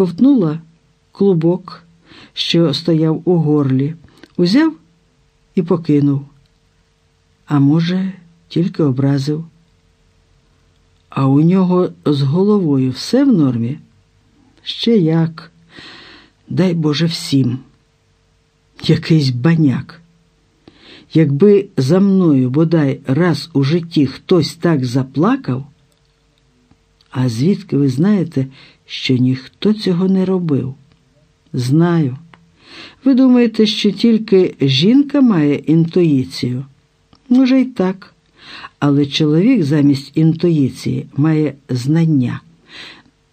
ковтнула клубок, що стояв у горлі, узяв і покинув. А може, тільки образив. А у нього з головою все в нормі? Ще як, дай Боже всім. Якийсь баняк. Якби за мною бодай раз у житті хтось так заплакав, а звідки ви знаєте, що ніхто цього не робив? Знаю. Ви думаєте, що тільки жінка має інтуїцію? Може, й так. Але чоловік замість інтуїції має знання.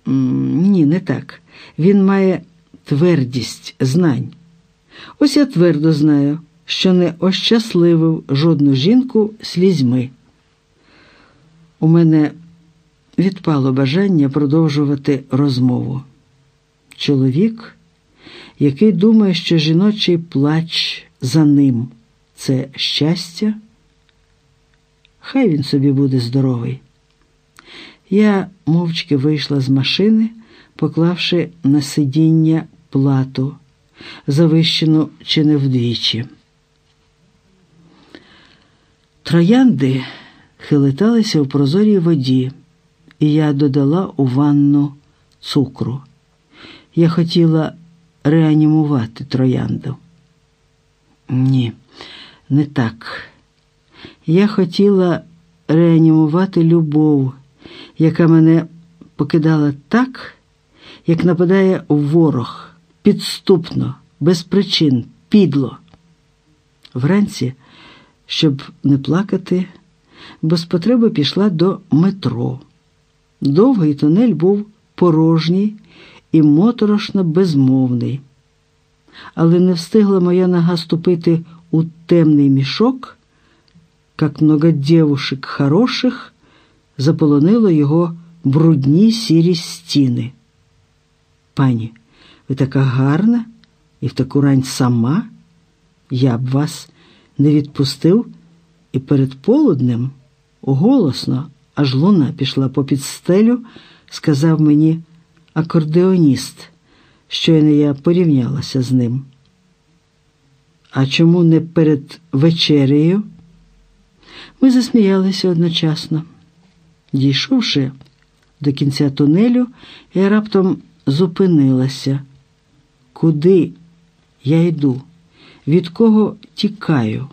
Ні, не так. Він має твердість знань. Ось я твердо знаю, що не ощасливив жодну жінку слізьми. У мене відпало бажання продовжувати розмову. Чоловік, який думає, що жіночий плач за ним це щастя, хай він собі буде здоровий. Я мовчки вийшла з машини, поклавши на сидіння плату, завищену чи не вдвічі. Троянди хилиталися в прозорій воді, і я додала у ванну цукру. Я хотіла реанімувати троянду. Ні, не так. Я хотіла реанімувати любов, яка мене покидала так, як нападає ворог, підступно, без причин, підло. Вранці, щоб не плакати, без потреби пішла до метро. Довгий тунель був порожній і моторошно безмовний. Але не встигла моя нога ступити у темний мішок, як много девушек хороших заполонило його брудні сірі стіни. Пані, ви така гарна і в таку рань сама, я б вас не відпустив і перед полуднем голосно, аж луна пішла попід стелю, сказав мені акордеоніст, щойно я порівнялася з ним. А чому не перед вечерею? Ми засміялися одночасно. Дійшовши до кінця тунелю, я раптом зупинилася. Куди я йду? Від кого тікаю?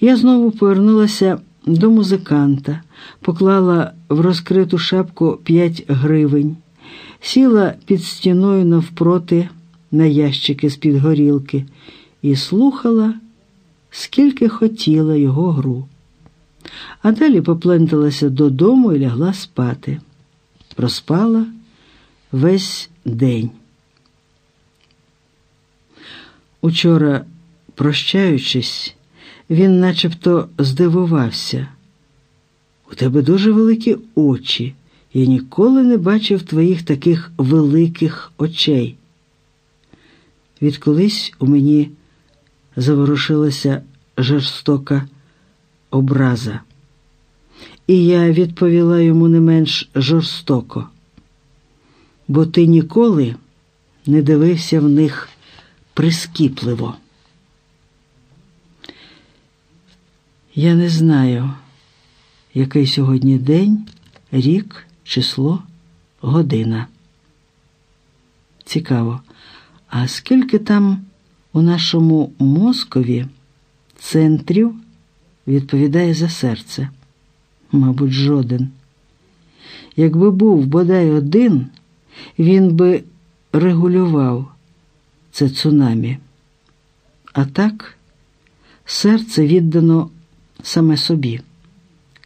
Я знову повернулася до музиканта, поклала в розкриту шапку п'ять гривень, сіла під стіною навпроти на ящики з-під горілки і слухала, скільки хотіла його гру. А далі попленталася додому і лягла спати. Проспала весь день. Учора, прощаючись, він начебто здивувався. У тебе дуже великі очі. Я ніколи не бачив твоїх таких великих очей. Відколись у мені заворушилася жорстока образа, і я відповіла йому не менш жорстоко, бо ти ніколи не дивився в них прискіпливо. Я не знаю, який сьогодні день, рік, число, година. Цікаво, а скільки там у нашому мозкові центрів відповідає за серце? Мабуть, жоден. Якби був бодай один, він би регулював це цунамі. А так, серце віддано саме собі,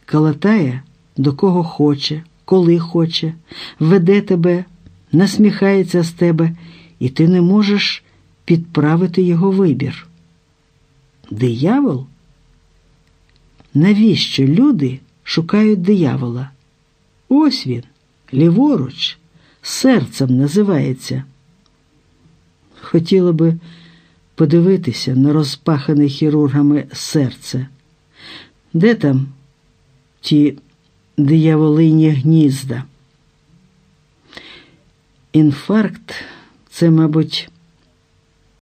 калатає до кого хоче, коли хоче, веде тебе, насміхається з тебе, і ти не можеш підправити його вибір. Диявол? Навіщо люди шукають диявола? Ось він, ліворуч, серцем називається. Хотіла би подивитися на розпахане хірургами серце. Де там ті дияволині гнізда? Інфаркт це, мабуть,